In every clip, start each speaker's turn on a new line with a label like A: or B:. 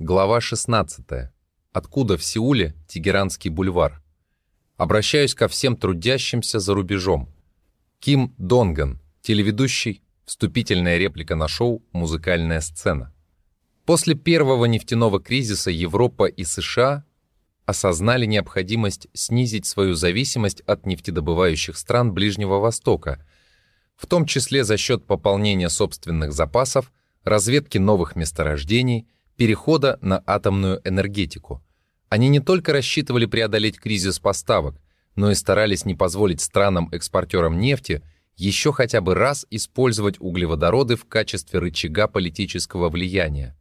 A: Глава 16. Откуда в Сеуле Тегеранский бульвар? Обращаюсь ко всем трудящимся за рубежом. Ким Донган, телеведущий, вступительная реплика на шоу «Музыкальная сцена». После первого нефтяного кризиса Европа и США осознали необходимость снизить свою зависимость от нефтедобывающих стран Ближнего Востока, в том числе за счет пополнения собственных запасов, разведки новых месторождений – перехода на атомную энергетику. Они не только рассчитывали преодолеть кризис поставок, но и старались не позволить странам-экспортерам нефти еще хотя бы раз использовать углеводороды в качестве рычага политического влияния.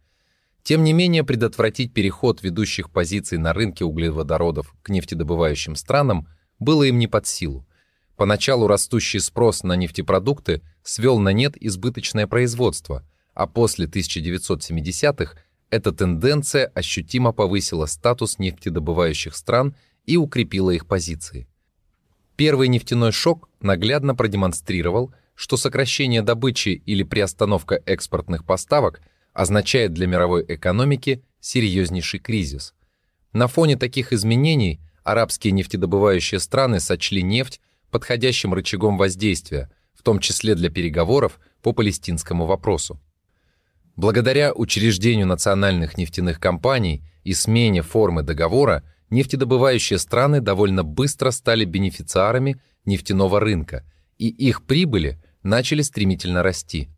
A: Тем не менее, предотвратить переход ведущих позиций на рынке углеводородов к нефтедобывающим странам было им не под силу. Поначалу растущий спрос на нефтепродукты свел на нет избыточное производство, а после 1970-х эта тенденция ощутимо повысила статус нефтедобывающих стран и укрепила их позиции. Первый нефтяной шок наглядно продемонстрировал, что сокращение добычи или приостановка экспортных поставок означает для мировой экономики серьезнейший кризис. На фоне таких изменений арабские нефтедобывающие страны сочли нефть подходящим рычагом воздействия, в том числе для переговоров по палестинскому вопросу. Благодаря учреждению национальных нефтяных компаний и смене формы договора, нефтедобывающие страны довольно быстро стали бенефициарами нефтяного рынка, и их прибыли начали стремительно расти.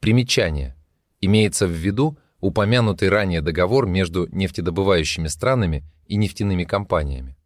A: Примечание. Имеется в виду упомянутый ранее договор между нефтедобывающими странами и нефтяными компаниями.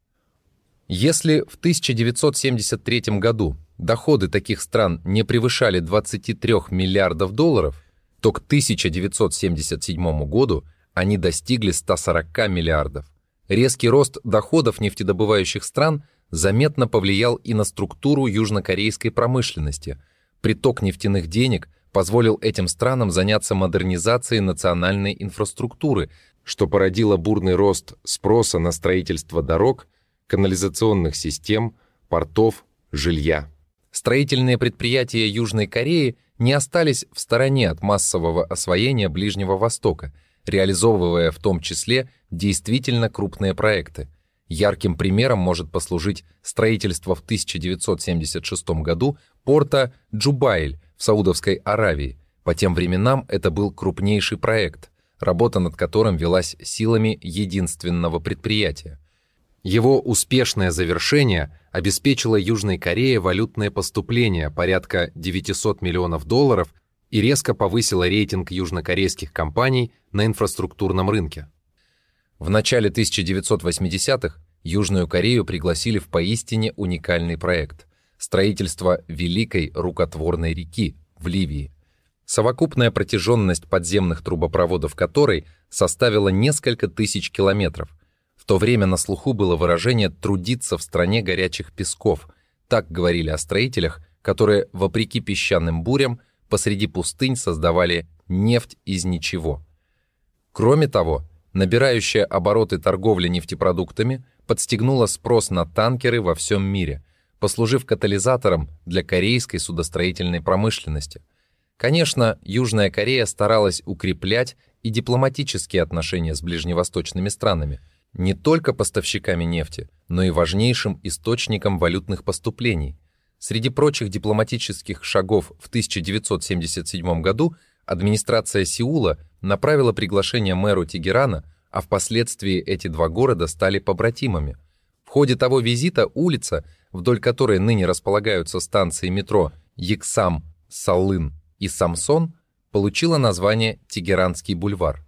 A: Если в 1973 году доходы таких стран не превышали 23 миллиардов долларов, то к 1977 году они достигли 140 миллиардов. Резкий рост доходов нефтедобывающих стран заметно повлиял и на структуру южнокорейской промышленности. Приток нефтяных денег позволил этим странам заняться модернизацией национальной инфраструктуры, что породило бурный рост спроса на строительство дорог, канализационных систем, портов, жилья. Строительные предприятия Южной Кореи не остались в стороне от массового освоения Ближнего Востока, реализовывая в том числе действительно крупные проекты. Ярким примером может послужить строительство в 1976 году порта Джубайль в Саудовской Аравии. По тем временам это был крупнейший проект, работа над которым велась силами единственного предприятия. Его успешное завершение обеспечило Южной Корее валютное поступление порядка 900 миллионов долларов и резко повысило рейтинг южнокорейских компаний на инфраструктурном рынке. В начале 1980-х Южную Корею пригласили в поистине уникальный проект – строительство Великой рукотворной реки в Ливии. Совокупная протяженность подземных трубопроводов которой составила несколько тысяч километров – в то время на слуху было выражение «трудиться в стране горячих песков». Так говорили о строителях, которые, вопреки песчаным бурям, посреди пустынь создавали нефть из ничего. Кроме того, набирающая обороты торговля нефтепродуктами подстегнула спрос на танкеры во всем мире, послужив катализатором для корейской судостроительной промышленности. Конечно, Южная Корея старалась укреплять и дипломатические отношения с ближневосточными странами – не только поставщиками нефти, но и важнейшим источником валютных поступлений. Среди прочих дипломатических шагов в 1977 году администрация Сеула направила приглашение мэру Тегерана, а впоследствии эти два города стали побратимами. В ходе того визита улица, вдоль которой ныне располагаются станции метро Яксам, Салын и Самсон, получила название Тегеранский бульвар.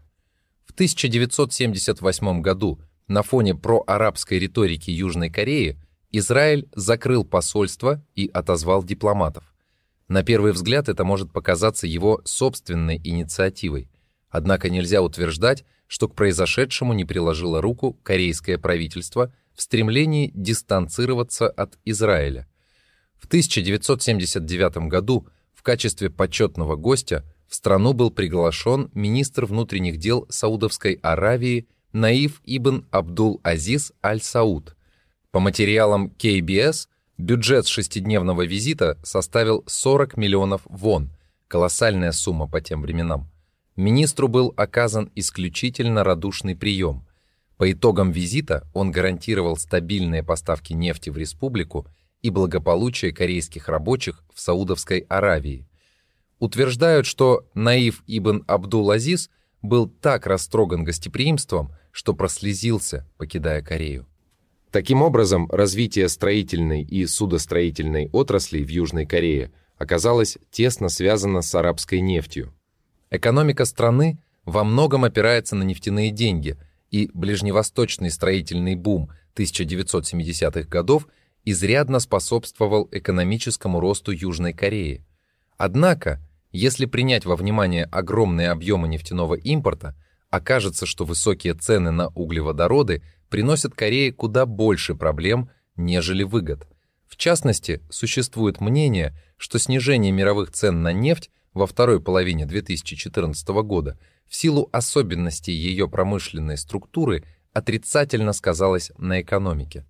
A: В 1978 году на фоне проарабской риторики Южной Кореи Израиль закрыл посольство и отозвал дипломатов. На первый взгляд это может показаться его собственной инициативой, однако нельзя утверждать, что к произошедшему не приложило руку корейское правительство в стремлении дистанцироваться от Израиля. В 1979 году в качестве почетного гостя в страну был приглашен министр внутренних дел Саудовской Аравии Наив ибн Абдул-Азиз Аль-Сауд. По материалам KBS бюджет шестидневного визита составил 40 миллионов вон, колоссальная сумма по тем временам. министру был оказан исключительно радушный прием. По итогам визита он гарантировал стабильные поставки нефти в республику и благополучие корейских рабочих в Саудовской Аравии. Утверждают, что Наив ибн Абдул-Азиз был так растроган гостеприимством, что прослезился, покидая Корею. Таким образом, развитие строительной и судостроительной отраслей в Южной Корее оказалось тесно связано с арабской нефтью. Экономика страны во многом опирается на нефтяные деньги, и ближневосточный строительный бум 1970-х годов изрядно способствовал экономическому росту Южной Кореи. Однако, если принять во внимание огромные объемы нефтяного импорта, окажется, что высокие цены на углеводороды приносят Корее куда больше проблем, нежели выгод. В частности, существует мнение, что снижение мировых цен на нефть во второй половине 2014 года в силу особенностей ее промышленной структуры отрицательно сказалось на экономике.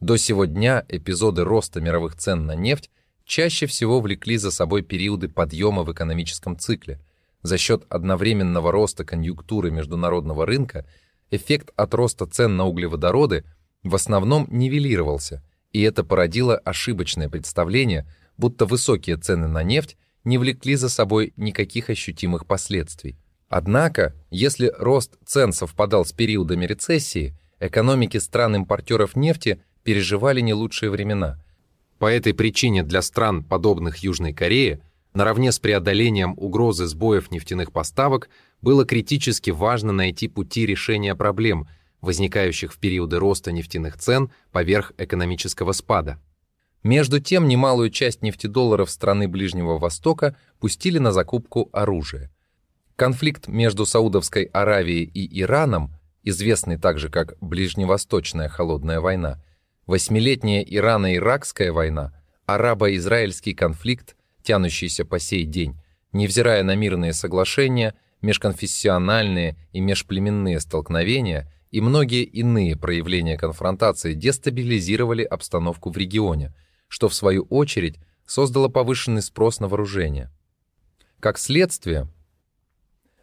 A: До сего дня эпизоды роста мировых цен на нефть чаще всего влекли за собой периоды подъема в экономическом цикле. За счет одновременного роста конъюнктуры международного рынка эффект от роста цен на углеводороды в основном нивелировался, и это породило ошибочное представление, будто высокие цены на нефть не влекли за собой никаких ощутимых последствий. Однако, если рост цен совпадал с периодами рецессии, экономики стран-импортеров нефти переживали не лучшие времена. По этой причине для стран, подобных Южной Корее, наравне с преодолением угрозы сбоев нефтяных поставок, было критически важно найти пути решения проблем, возникающих в периоды роста нефтяных цен поверх экономического спада. Между тем, немалую часть нефтедолларов страны Ближнего Востока пустили на закупку оружия. Конфликт между Саудовской Аравией и Ираном, известный также как Ближневосточная холодная война, восьмилетняя Ирано-Иракская война, арабо-израильский конфликт, тянущийся по сей день, невзирая на мирные соглашения, межконфессиональные и межплеменные столкновения и многие иные проявления конфронтации дестабилизировали обстановку в регионе – что в свою очередь создало повышенный спрос на вооружение. Как следствие,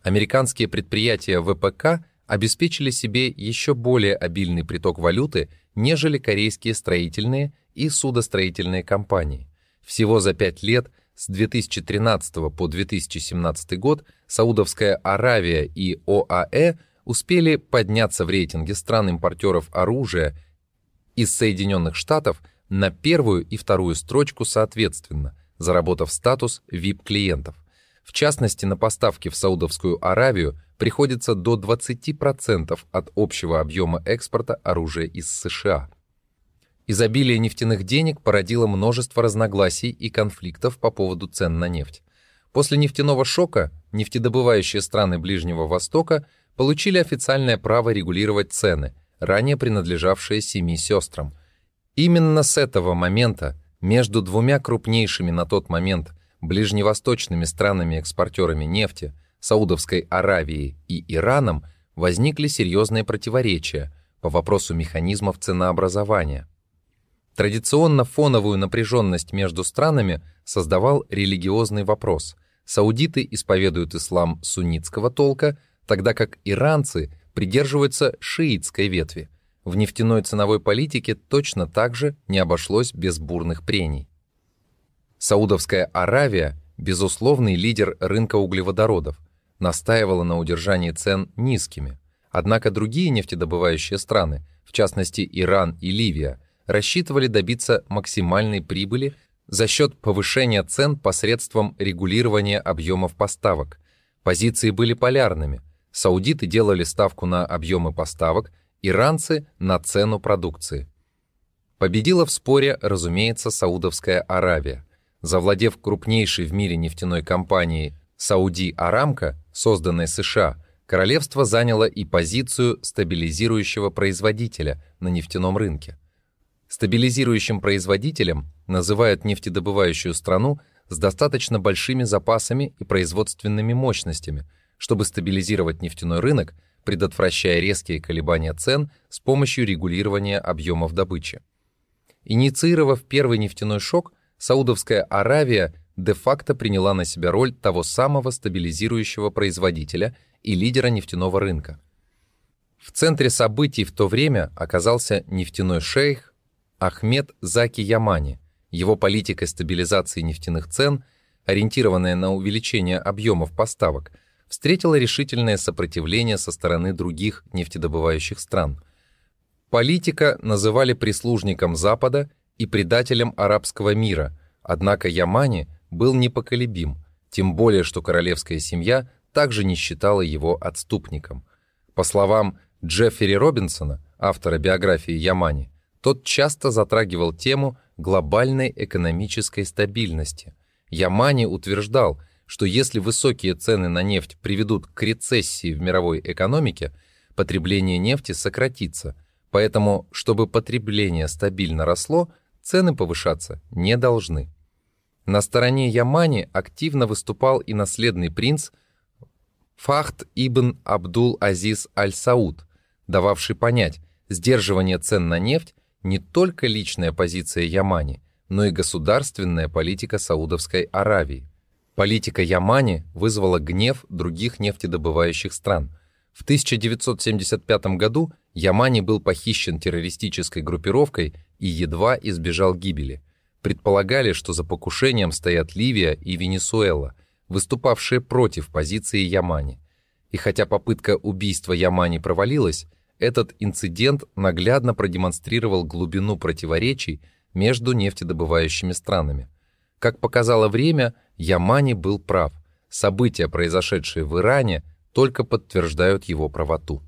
A: американские предприятия ВПК обеспечили себе еще более обильный приток валюты, нежели корейские строительные и судостроительные компании. Всего за пять лет с 2013 по 2017 год Саудовская Аравия и ОАЭ успели подняться в рейтинге стран-импортеров оружия из Соединенных Штатов на первую и вторую строчку соответственно, заработав статус VIP-клиентов. В частности, на поставки в Саудовскую Аравию приходится до 20% от общего объема экспорта оружия из США. Изобилие нефтяных денег породило множество разногласий и конфликтов по поводу цен на нефть. После нефтяного шока нефтедобывающие страны Ближнего Востока получили официальное право регулировать цены, ранее принадлежавшие семи сестрам – Именно с этого момента между двумя крупнейшими на тот момент ближневосточными странами-экспортерами нефти, Саудовской Аравией и Ираном, возникли серьезные противоречия по вопросу механизмов ценообразования. Традиционно фоновую напряженность между странами создавал религиозный вопрос. Саудиты исповедуют ислам суннитского толка, тогда как иранцы придерживаются шиитской ветви – в нефтяной ценовой политике точно так же не обошлось без бурных прений. Саудовская Аравия, безусловный лидер рынка углеводородов, настаивала на удержании цен низкими. Однако другие нефтедобывающие страны, в частности Иран и Ливия, рассчитывали добиться максимальной прибыли за счет повышения цен посредством регулирования объемов поставок. Позиции были полярными. Саудиты делали ставку на объемы поставок, иранцы на цену продукции. Победила в споре, разумеется, Саудовская Аравия. Завладев крупнейшей в мире нефтяной компанией Сауди Арамко, созданной США, королевство заняло и позицию стабилизирующего производителя на нефтяном рынке. Стабилизирующим производителем называют нефтедобывающую страну с достаточно большими запасами и производственными мощностями, чтобы стабилизировать нефтяной рынок – предотвращая резкие колебания цен с помощью регулирования объемов добычи. Инициировав первый нефтяной шок, Саудовская Аравия де-факто приняла на себя роль того самого стабилизирующего производителя и лидера нефтяного рынка. В центре событий в то время оказался нефтяной шейх Ахмед Заки Ямани. Его политика стабилизации нефтяных цен, ориентированная на увеличение объемов поставок, встретила решительное сопротивление со стороны других нефтедобывающих стран. Политика называли прислужником Запада и предателем арабского мира, однако Ямани был непоколебим, тем более что королевская семья также не считала его отступником. По словам Джеффери Робинсона, автора биографии Ямани, тот часто затрагивал тему глобальной экономической стабильности. Ямани утверждал, что если высокие цены на нефть приведут к рецессии в мировой экономике, потребление нефти сократится, поэтому, чтобы потребление стабильно росло, цены повышаться не должны. На стороне Ямани активно выступал и наследный принц Фахт ибн Абдул-Азиз Аль-Сауд, дававший понять, сдерживание цен на нефть не только личная позиция Ямани, но и государственная политика Саудовской Аравии. Политика Ямани вызвала гнев других нефтедобывающих стран. В 1975 году Ямани был похищен террористической группировкой и едва избежал гибели. Предполагали, что за покушением стоят Ливия и Венесуэла, выступавшие против позиции Ямани. И хотя попытка убийства Ямани провалилась, этот инцидент наглядно продемонстрировал глубину противоречий между нефтедобывающими странами. Как показало время, Ямани был прав. События, произошедшие в Иране, только подтверждают его правоту.